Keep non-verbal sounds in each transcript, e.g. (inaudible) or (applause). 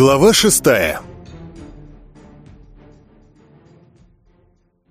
Глава шестая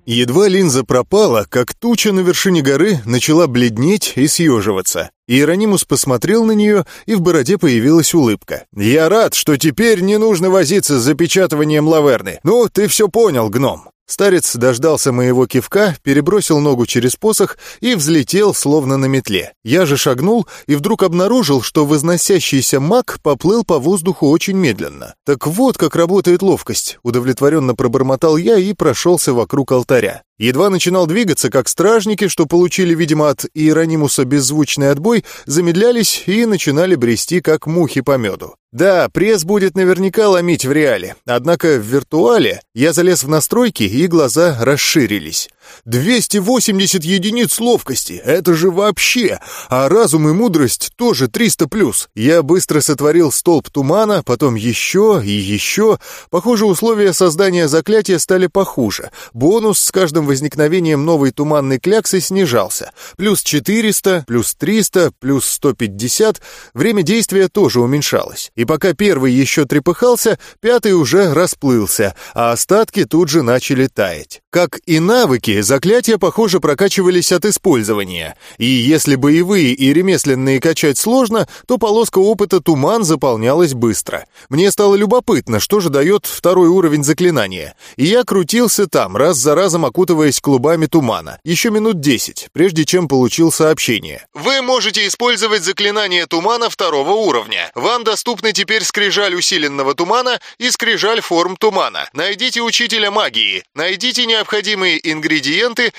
Едва линза пропала, как туча на вершине горы начала бледнеть и съеживаться. Иеронимус посмотрел на нее, и в бороде появилась улыбка. «Я рад, что теперь не нужно возиться с запечатыванием лаверны. Ну, ты все понял, гном». Старец дождался моего кивка, перебросил ногу через посох и взлетел, словно на метле. Я же шагнул и вдруг обнаружил, что возносящийся маг поплыл по воздуху очень медленно. Так вот как работает ловкость, удовлетворенно пробормотал я и прошелся вокруг алтаря. Едва начинал двигаться, как стражники, что получили, видимо, от Иеронимуса беззвучный отбой, замедлялись и начинали брести, как мухи по меду. Да, пресс будет наверняка ломить в реале, однако в виртуале я залез в настройки, и глаза расширились. 280 единиц ловкости, это же вообще! А разум и мудрость тоже 300 плюс. Я быстро сотворил столб тумана, потом еще и еще. Похоже, условия создания заклятия стали похуже. Бонус с каждым возникновением новой туманной кляксы снижался. Плюс 400, плюс 300, плюс 150. Время действия тоже уменьшалось. И пока первый еще трепыхался, пятый уже расплылся, а остатки тут же начали таять. Как и навыки, заклятия, похоже, прокачивались от использования, и если боевые и ремесленные качать сложно, то полоска опыта туман заполнялась быстро. Мне стало любопытно, что же дает второй уровень заклинания, и я крутился там, раз за разом окутываясь клубами тумана, еще минут десять, прежде чем получил сообщение. Вы можете использовать заклинание тумана второго уровня. Вам доступны теперь скрижаль усиленного тумана и скрижаль форм тумана. Найдите учителя магии, найдите необходимые ингредиенты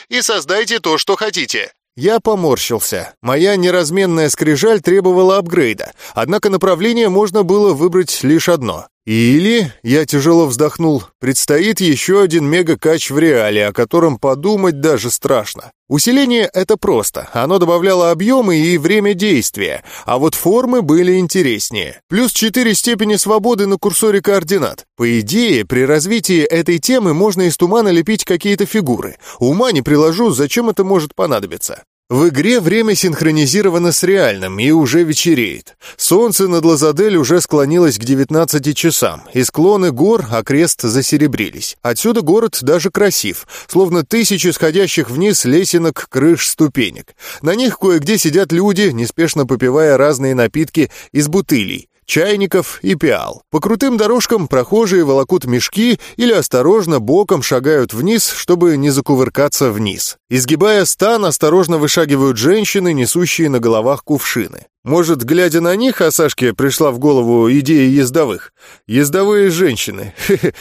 и создайте то, что хотите. Я поморщился. Моя неразменная скрижаль требовала апгрейда, однако направление можно было выбрать лишь одно. Или, я тяжело вздохнул, предстоит еще один мега-кач в реале, о котором подумать даже страшно. Усиление — это просто, оно добавляло объемы и время действия, а вот формы были интереснее. Плюс 4 степени свободы на курсоре координат. По идее, при развитии этой темы можно из тумана лепить какие-то фигуры. Ума не приложу, зачем это может понадобиться. В игре время синхронизировано с реальным и уже вечереет. Солнце над Лазадель уже склонилось к 19 часам, и склоны гор окрест засеребрились. Отсюда город даже красив, словно тысячи сходящих вниз лесенок, крыш, ступенек. На них кое-где сидят люди, неспешно попивая разные напитки из бутылей чайников и пиал. По крутым дорожкам прохожие волокут мешки или осторожно боком шагают вниз, чтобы не закувыркаться вниз. Изгибая стан, осторожно вышагивают женщины, несущие на головах кувшины. Может, глядя на них, Асашке пришла в голову идея ездовых. Ездовые женщины. (laughs)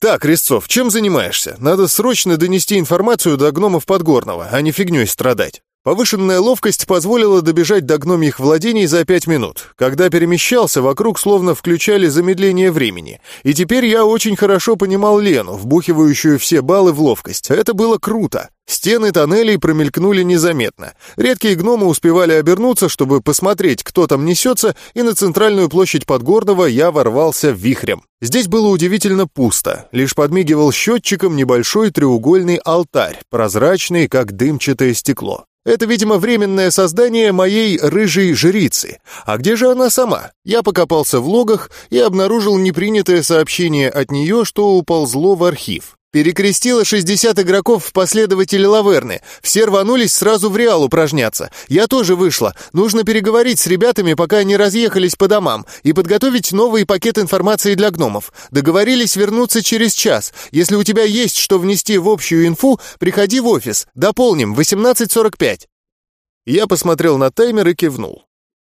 Так, Резцов, чем занимаешься? Надо срочно донести информацию до гномов Подгорного, а не фигней страдать. Повышенная ловкость позволила добежать до гномьих владений за пять минут. Когда перемещался, вокруг словно включали замедление времени. И теперь я очень хорошо понимал Лену, вбухивающую все баллы в ловкость. Это было круто. Стены тоннелей промелькнули незаметно. Редкие гномы успевали обернуться, чтобы посмотреть, кто там несется, и на центральную площадь Подгорного я ворвался вихрем. Здесь было удивительно пусто. Лишь подмигивал счетчиком небольшой треугольный алтарь, прозрачный, как дымчатое стекло. Это, видимо, временное создание моей рыжей жрицы. А где же она сама? Я покопался в логах и обнаружил непринятое сообщение от нее, что уползло в архив. Перекрестила 60 игроков в последователи Лаверны. Все рванулись сразу в Реал упражняться. Я тоже вышла. Нужно переговорить с ребятами, пока они разъехались по домам, и подготовить новый пакет информации для гномов. Договорились вернуться через час. Если у тебя есть что внести в общую инфу, приходи в офис. Дополним, 18.45. Я посмотрел на таймер и кивнул.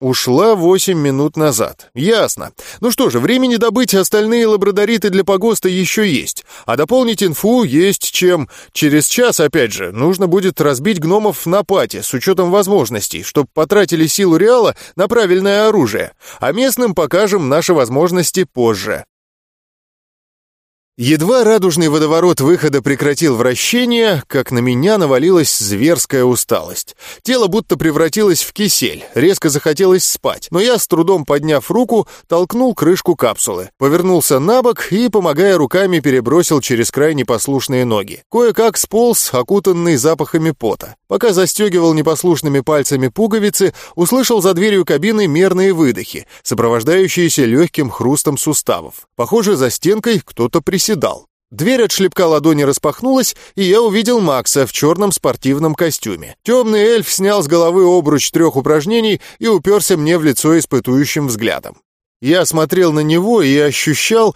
Ушла восемь минут назад. Ясно. Ну что же, времени добыть остальные лабрадориты для погоста еще есть. А дополнить инфу есть чем. Через час, опять же, нужно будет разбить гномов на пати с учетом возможностей, чтобы потратили силу Реала на правильное оружие. А местным покажем наши возможности позже. Едва радужный водоворот выхода прекратил вращение, как на меня навалилась зверская усталость. Тело будто превратилось в кисель, резко захотелось спать, но я, с трудом подняв руку, толкнул крышку капсулы, повернулся на бок и, помогая руками, перебросил через край непослушные ноги. Кое-как сполз, окутанный запахами пота. Пока застегивал непослушными пальцами пуговицы, услышал за дверью кабины мерные выдохи, сопровождающиеся легким хрустом суставов. Похоже, за стенкой кто-то присел приседал. Дверь от шлепка ладони распахнулась, и я увидел Макса в черном спортивном костюме. Темный эльф снял с головы обруч трех упражнений и уперся мне в лицо испытующим взглядом. Я смотрел на него и ощущал...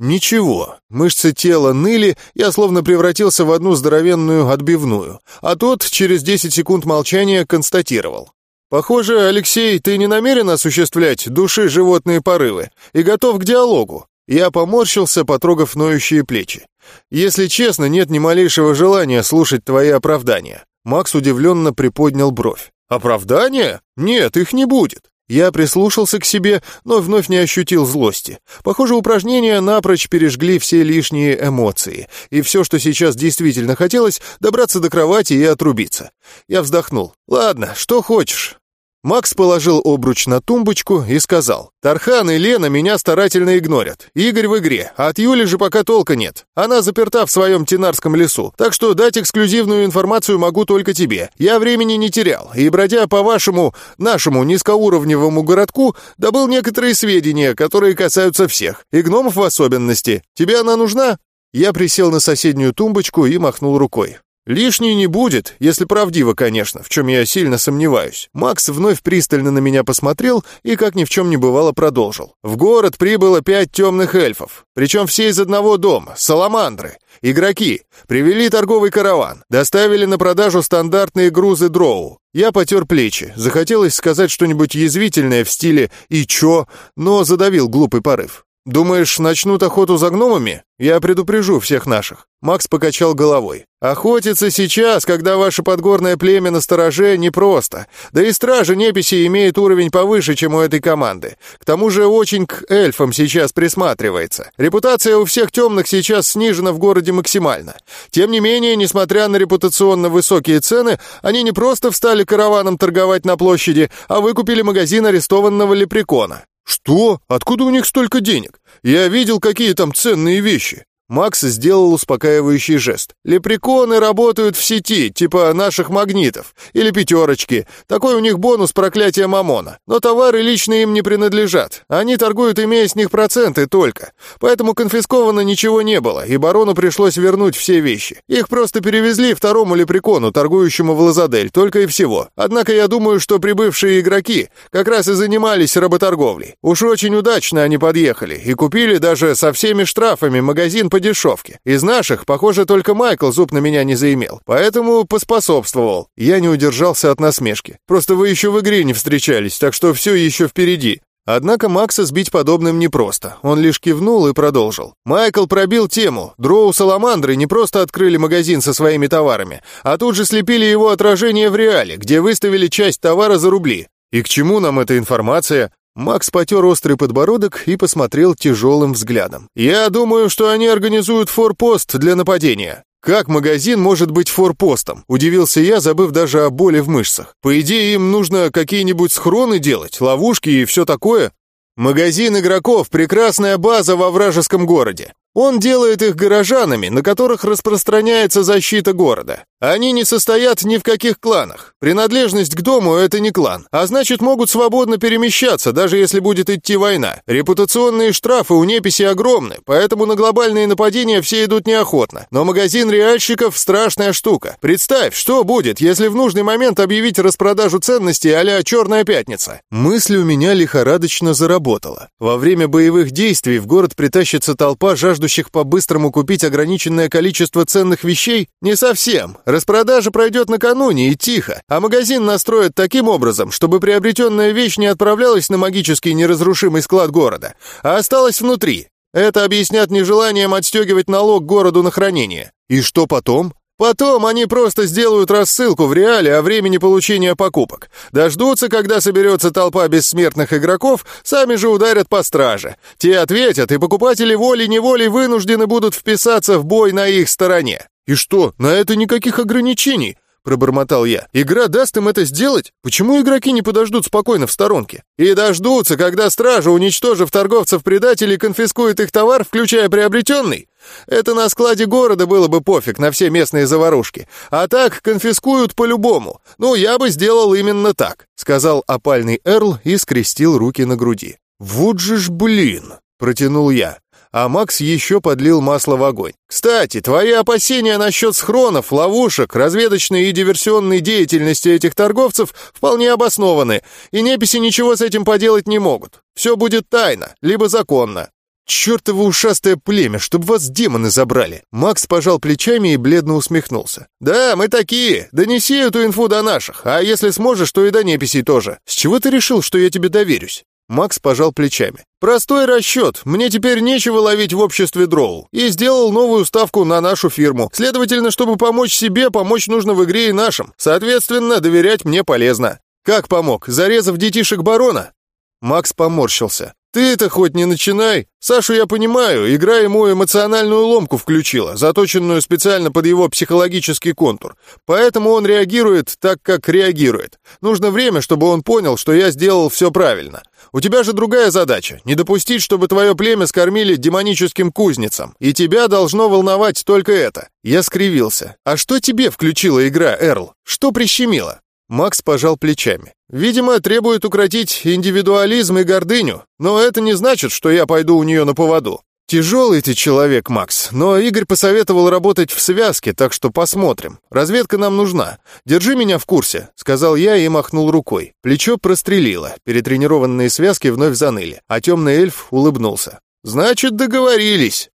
Ничего. Мышцы тела ныли, я словно превратился в одну здоровенную отбивную. А тот через 10 секунд молчания констатировал. «Похоже, Алексей, ты не намерен осуществлять души животные порывы и готов к диалогу. Я поморщился, потрогав ноющие плечи. «Если честно, нет ни малейшего желания слушать твои оправдания». Макс удивленно приподнял бровь. «Оправдания? Нет, их не будет». Я прислушался к себе, но вновь не ощутил злости. Похоже, упражнения напрочь пережгли все лишние эмоции, и все, что сейчас действительно хотелось, добраться до кровати и отрубиться. Я вздохнул. «Ладно, что хочешь. Макс положил обруч на тумбочку и сказал, «Тархан и Лена меня старательно игнорят. Игорь в игре, а от Юли же пока толка нет. Она заперта в своем Тинарском лесу, так что дать эксклюзивную информацию могу только тебе. Я времени не терял, и, бродя по вашему, нашему низкоуровневому городку, добыл некоторые сведения, которые касаются всех, и гномов в особенности. Тебе она нужна?» Я присел на соседнюю тумбочку и махнул рукой. Лишней не будет, если правдиво, конечно, в чем я сильно сомневаюсь. Макс вновь пристально на меня посмотрел и, как ни в чем не бывало, продолжил. В город прибыло пять темных эльфов, причем все из одного дома, саламандры. Игроки привели торговый караван, доставили на продажу стандартные грузы дроу. Я потер плечи, захотелось сказать что-нибудь язвительное в стиле «и чё?», но задавил глупый порыв. «Думаешь, начнут охоту за гномами? Я предупрежу всех наших». Макс покачал головой. «Охотиться сейчас, когда ваше подгорное племя на стороже, непросто. Да и стража Неписи имеет уровень повыше, чем у этой команды. К тому же очень к эльфам сейчас присматривается. Репутация у всех темных сейчас снижена в городе максимально. Тем не менее, несмотря на репутационно высокие цены, они не просто встали караваном торговать на площади, а выкупили магазин арестованного лепрекона. «Что? Откуда у них столько денег? Я видел, какие там ценные вещи. Макс сделал успокаивающий жест. «Лепреконы работают в сети, типа наших магнитов. Или пятерочки. Такой у них бонус проклятия Мамона. Но товары лично им не принадлежат. Они торгуют, имея с них проценты только. Поэтому конфисковано ничего не было, и барону пришлось вернуть все вещи. Их просто перевезли второму лепрекону, торгующему в Лазадель, только и всего. Однако я думаю, что прибывшие игроки как раз и занимались работорговлей. Уж очень удачно они подъехали и купили даже со всеми штрафами магазин по дешевке. Из наших, похоже, только Майкл зуб на меня не заимел, поэтому поспособствовал. Я не удержался от насмешки. Просто вы еще в игре не встречались, так что все еще впереди. Однако Макса сбить подобным непросто. Он лишь кивнул и продолжил. Майкл пробил тему. Дроу Саламандры не просто открыли магазин со своими товарами, а тут же слепили его отражение в реале, где выставили часть товара за рубли. И к чему нам эта информация? Макс потер острый подбородок и посмотрел тяжелым взглядом. «Я думаю, что они организуют форпост для нападения. «Как магазин может быть форпостом?» — удивился я, забыв даже о боли в мышцах. «По идее, им нужно какие-нибудь схроны делать, ловушки и все такое». «Магазин игроков — прекрасная база во вражеском городе. Он делает их горожанами, на которых распространяется защита города. Они не состоят ни в каких кланах. Принадлежность к дому — это не клан, а значит, могут свободно перемещаться, даже если будет идти война. Репутационные штрафы у неписи огромны, поэтому на глобальные нападения все идут неохотно. Но магазин реальщиков — страшная штука. Представь, что будет, если в нужный момент объявить распродажу ценностей а-ля «Черная пятница». Мысль у меня лихорадочно заработала. Во время боевых действий в город притащится толпа жаждущих по-быстрому купить ограниченное количество ценных вещей? Не совсем. Распродажа пройдет накануне и тихо, а магазин настроят таким образом, чтобы приобретенная вещь не отправлялась на магический неразрушимый склад города, а осталась внутри. Это объяснят нежеланием отстегивать налог городу на хранение. И что потом? Потом они просто сделают рассылку в реале о времени получения покупок. Дождутся, когда соберется толпа бессмертных игроков, сами же ударят по страже. Те ответят, и покупатели волей-неволей вынуждены будут вписаться в бой на их стороне. И что, на это никаких ограничений? Пробормотал я. «Игра даст им это сделать? Почему игроки не подождут спокойно в сторонке?» «И дождутся, когда стража, уничтожив торговцев-предателей, конфискует их товар, включая приобретенный? Это на складе города было бы пофиг на все местные заварушки. А так конфискуют по-любому. Ну, я бы сделал именно так», — сказал опальный Эрл и скрестил руки на груди. «Вот же ж блин!» — протянул я а Макс еще подлил масло в огонь. «Кстати, твои опасения насчет схронов, ловушек, разведочной и диверсионной деятельности этих торговцев вполне обоснованы, и неписи ничего с этим поделать не могут. Все будет тайно, либо законно. «Чёртово ушастое племя, чтобы вас демоны забрали!» Макс пожал плечами и бледно усмехнулся. «Да, мы такие. Донеси эту инфу до наших, а если сможешь, то и до неписей тоже. С чего ты решил, что я тебе доверюсь?» Макс пожал плечами. «Простой расчет. Мне теперь нечего ловить в обществе дроу. И сделал новую ставку на нашу фирму. Следовательно, чтобы помочь себе, помочь нужно в игре и нашим. Соответственно, доверять мне полезно. Как помог? Зарезав детишек барона?» Макс поморщился. «Ты это хоть не начинай. Сашу я понимаю, игра ему эмоциональную ломку включила, заточенную специально под его психологический контур. Поэтому он реагирует так, как реагирует. Нужно время, чтобы он понял, что я сделал все правильно. У тебя же другая задача — не допустить, чтобы твое племя скормили демоническим кузницам. И тебя должно волновать только это». Я скривился. «А что тебе включила игра, Эрл? Что прищемило?» Макс пожал плечами. «Видимо, требует укротить индивидуализм и гордыню, но это не значит, что я пойду у нее на поводу. «Тяжелый ты человек, Макс, но Игорь посоветовал работать в связке, так что посмотрим. Разведка нам нужна. Держи меня в курсе», — сказал я и махнул рукой. Плечо прострелило, перетренированные связки вновь заныли, а темный эльф улыбнулся. «Значит, договорились».